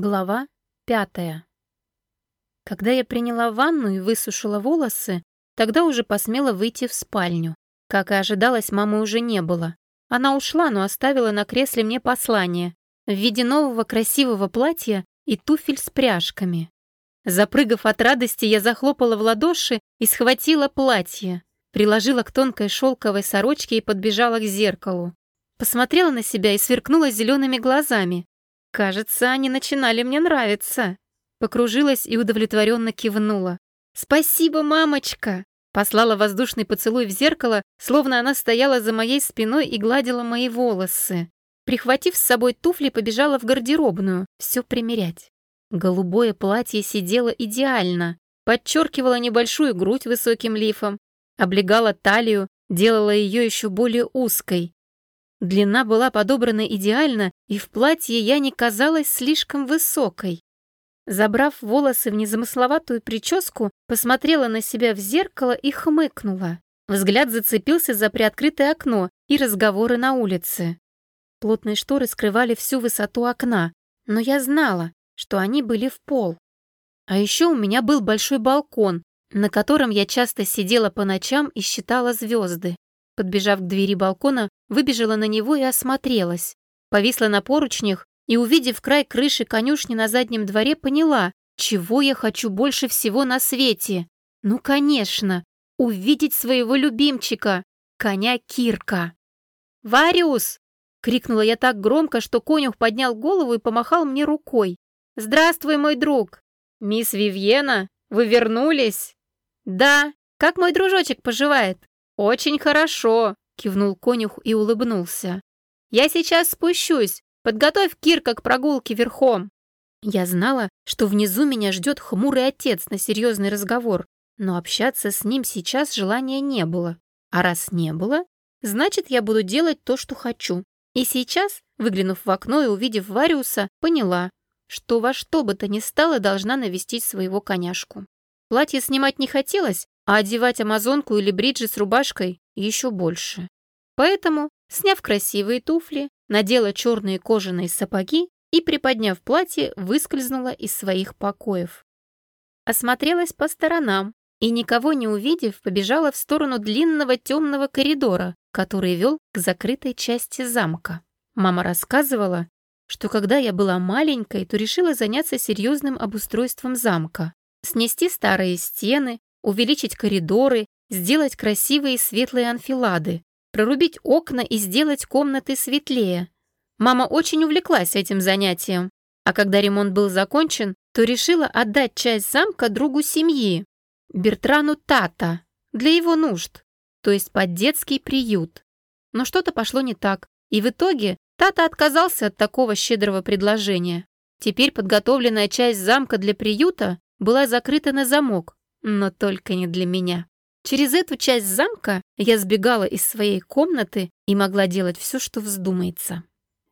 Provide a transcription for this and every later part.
Глава пятая. Когда я приняла ванну и высушила волосы, тогда уже посмела выйти в спальню. Как и ожидалось, мамы уже не было. Она ушла, но оставила на кресле мне послание в виде нового красивого платья и туфель с пряжками. Запрыгав от радости, я захлопала в ладоши и схватила платье, приложила к тонкой шелковой сорочке и подбежала к зеркалу. Посмотрела на себя и сверкнула зелеными глазами. Кажется, они начинали мне нравиться. Покружилась и удовлетворенно кивнула. «Спасибо, мамочка!» Послала воздушный поцелуй в зеркало, словно она стояла за моей спиной и гладила мои волосы. Прихватив с собой туфли, побежала в гардеробную, все примерять. Голубое платье сидело идеально, подчеркивало небольшую грудь высоким лифом, облегало талию, делало ее еще более узкой. Длина была подобрана идеально, и в платье я не казалась слишком высокой. Забрав волосы в незамысловатую прическу, посмотрела на себя в зеркало и хмыкнула. Взгляд зацепился за приоткрытое окно и разговоры на улице. Плотные шторы скрывали всю высоту окна, но я знала, что они были в пол. А еще у меня был большой балкон, на котором я часто сидела по ночам и считала звезды. Подбежав к двери балкона, выбежала на него и осмотрелась. Повисла на поручнях и, увидев край крыши конюшни на заднем дворе, поняла, чего я хочу больше всего на свете. Ну, конечно, увидеть своего любимчика, коня Кирка. «Вариус!» — крикнула я так громко, что конюх поднял голову и помахал мне рукой. «Здравствуй, мой друг!» «Мисс Вивьена, вы вернулись?» «Да. Как мой дружочек поживает?» «Очень хорошо», — кивнул конюх и улыбнулся. «Я сейчас спущусь. Подготовь Кирка к прогулке верхом». Я знала, что внизу меня ждет хмурый отец на серьезный разговор, но общаться с ним сейчас желания не было. А раз не было, значит, я буду делать то, что хочу. И сейчас, выглянув в окно и увидев Вариуса, поняла, что во что бы то ни стало должна навестить своего коняшку. Платье снимать не хотелось, а одевать амазонку или бриджи с рубашкой еще больше. Поэтому, сняв красивые туфли, надела черные кожаные сапоги и, приподняв платье, выскользнула из своих покоев. Осмотрелась по сторонам и, никого не увидев, побежала в сторону длинного темного коридора, который вел к закрытой части замка. Мама рассказывала, что когда я была маленькой, то решила заняться серьезным обустройством замка. Снести старые стены, увеличить коридоры, сделать красивые светлые анфилады, прорубить окна и сделать комнаты светлее. Мама очень увлеклась этим занятием, а когда ремонт был закончен, то решила отдать часть замка другу семьи, Бертрану Тата, для его нужд, то есть под детский приют. Но что-то пошло не так, и в итоге Тата отказался от такого щедрого предложения. Теперь подготовленная часть замка для приюта была закрыта на замок, но только не для меня. Через эту часть замка я сбегала из своей комнаты и могла делать все, что вздумается.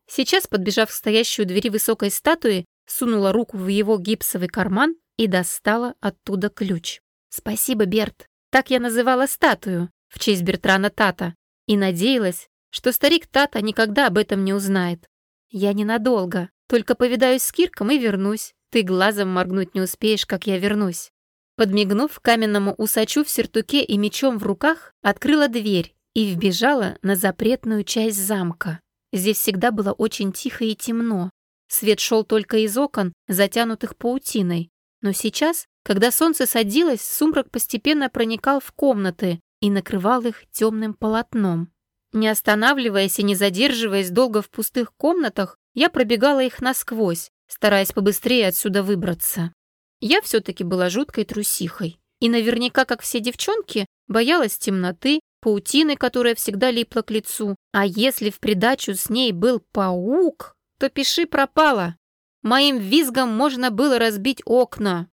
Сейчас, подбежав к стоящей у двери высокой статуи, сунула руку в его гипсовый карман и достала оттуда ключ. «Спасибо, Берт. Так я называла статую в честь Бертрана Тата и надеялась, что старик Тата никогда об этом не узнает. Я ненадолго, только повидаюсь с Кирком и вернусь. Ты глазом моргнуть не успеешь, как я вернусь. Подмигнув каменному усачу в сертуке и мечом в руках, открыла дверь и вбежала на запретную часть замка. Здесь всегда было очень тихо и темно. Свет шел только из окон, затянутых паутиной. Но сейчас, когда солнце садилось, сумрак постепенно проникал в комнаты и накрывал их темным полотном. Не останавливаясь и не задерживаясь долго в пустых комнатах, я пробегала их насквозь, стараясь побыстрее отсюда выбраться. Я все-таки была жуткой трусихой. И наверняка, как все девчонки, боялась темноты, паутины, которая всегда липла к лицу. А если в придачу с ней был паук, то пиши пропало. Моим визгом можно было разбить окна.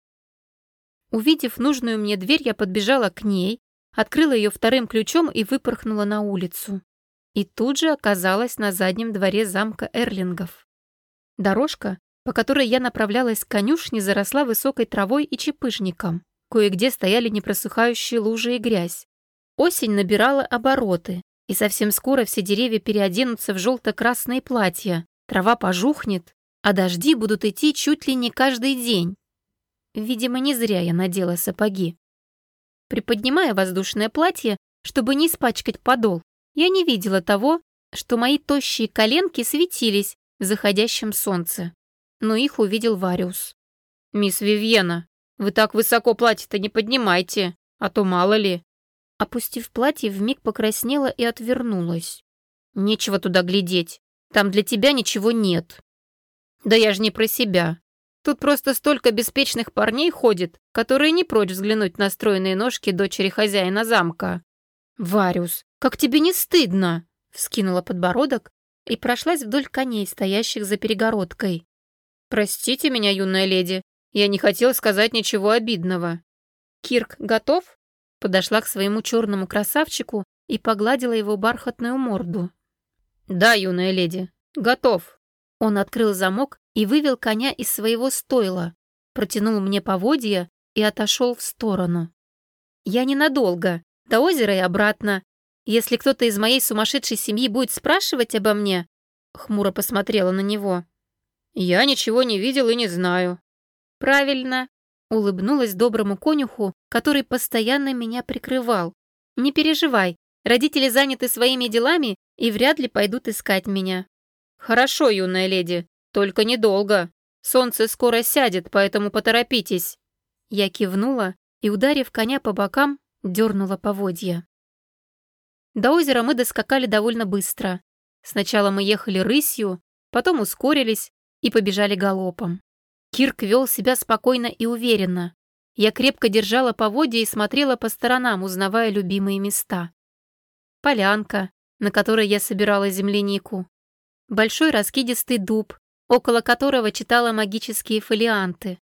Увидев нужную мне дверь, я подбежала к ней, открыла ее вторым ключом и выпорхнула на улицу. И тут же оказалась на заднем дворе замка Эрлингов. Дорожка, по которой я направлялась к конюшне, заросла высокой травой и чепыжником. Кое-где стояли непросыхающие лужи и грязь. Осень набирала обороты, и совсем скоро все деревья переоденутся в желто-красные платья, трава пожухнет, а дожди будут идти чуть ли не каждый день. Видимо, не зря я надела сапоги. Приподнимая воздушное платье, чтобы не испачкать подол, я не видела того, что мои тощие коленки светились в заходящем солнце. Но их увидел Вариус. «Мисс Вивьена, вы так высоко платье-то не поднимайте, а то мало ли». Опустив платье, вмиг покраснела и отвернулась. «Нечего туда глядеть. Там для тебя ничего нет». «Да я же не про себя. Тут просто столько беспечных парней ходит, которые не прочь взглянуть на стройные ножки дочери хозяина замка». «Вариус, как тебе не стыдно?» Вскинула подбородок и прошлась вдоль коней, стоящих за перегородкой. «Простите меня, юная леди, я не хотела сказать ничего обидного». «Кирк готов?» Подошла к своему черному красавчику и погладила его бархатную морду. «Да, юная леди, готов». Он открыл замок и вывел коня из своего стойла, протянул мне поводья и отошел в сторону. «Я ненадолго, до озера и обратно. Если кто-то из моей сумасшедшей семьи будет спрашивать обо мне...» Хмуро посмотрела на него. «Я ничего не видел и не знаю». «Правильно», — улыбнулась доброму конюху, который постоянно меня прикрывал. «Не переживай, родители заняты своими делами и вряд ли пойдут искать меня». «Хорошо, юная леди, только недолго. Солнце скоро сядет, поэтому поторопитесь». Я кивнула и, ударив коня по бокам, дернула поводья. До озера мы доскакали довольно быстро. Сначала мы ехали рысью, потом ускорились и побежали галопом. Кирк вел себя спокойно и уверенно. Я крепко держала поводья и смотрела по сторонам, узнавая любимые места. Полянка, на которой я собирала землянику. Большой раскидистый дуб, около которого читала магические фолианты.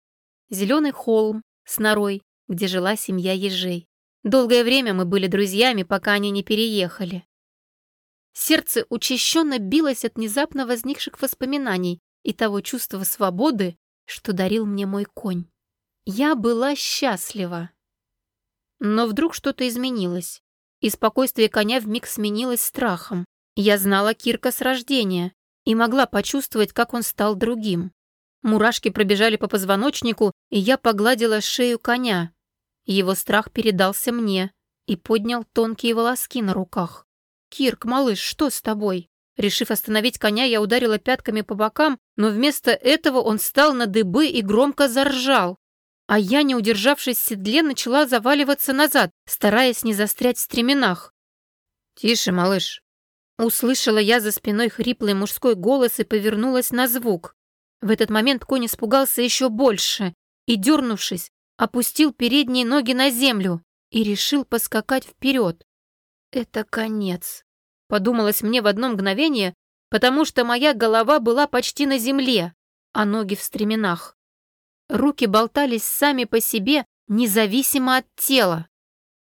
Зеленый холм с норой, где жила семья ежей. Долгое время мы были друзьями, пока они не переехали. Сердце учащенно билось от внезапно возникших воспоминаний и того чувства свободы, что дарил мне мой конь. Я была счастлива. Но вдруг что-то изменилось, и спокойствие коня вмиг сменилось страхом. Я знала Кирка с рождения и могла почувствовать, как он стал другим. Мурашки пробежали по позвоночнику, и я погладила шею коня, его страх передался мне и поднял тонкие волоски на руках. «Кирк, малыш, что с тобой?» Решив остановить коня, я ударила пятками по бокам, но вместо этого он встал на дыбы и громко заржал. А я, не удержавшись в седле, начала заваливаться назад, стараясь не застрять в стременах. «Тише, малыш!» Услышала я за спиной хриплый мужской голос и повернулась на звук. В этот момент конь испугался еще больше и, дернувшись, опустил передние ноги на землю и решил поскакать вперед. «Это конец», — подумалось мне в одно мгновение, потому что моя голова была почти на земле, а ноги в стременах. Руки болтались сами по себе, независимо от тела.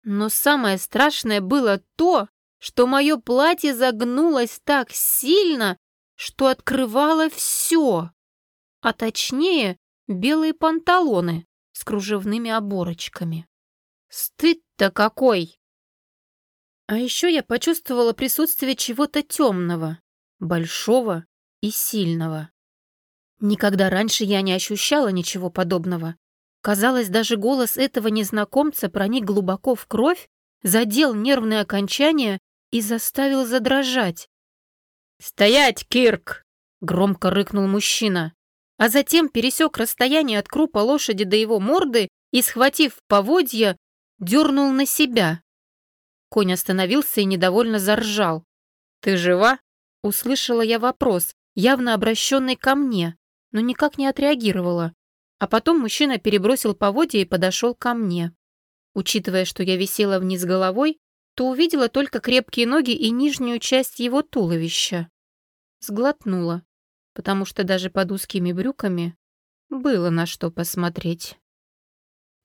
Но самое страшное было то, что мое платье загнулось так сильно, что открывало все, а точнее белые панталоны с кружевными оборочками. Стыд-то какой! А еще я почувствовала присутствие чего-то темного, большого и сильного. Никогда раньше я не ощущала ничего подобного. Казалось, даже голос этого незнакомца проник глубоко в кровь, задел нервные окончания и заставил задрожать. «Стоять, Кирк!» — громко рыкнул мужчина а затем пересек расстояние от крупа лошади до его морды и, схватив поводья, дернул на себя. Конь остановился и недовольно заржал. «Ты жива?» — услышала я вопрос, явно обращенный ко мне, но никак не отреагировала. А потом мужчина перебросил поводья и подошел ко мне. Учитывая, что я висела вниз головой, то увидела только крепкие ноги и нижнюю часть его туловища. Сглотнула потому что даже под узкими брюками было на что посмотреть.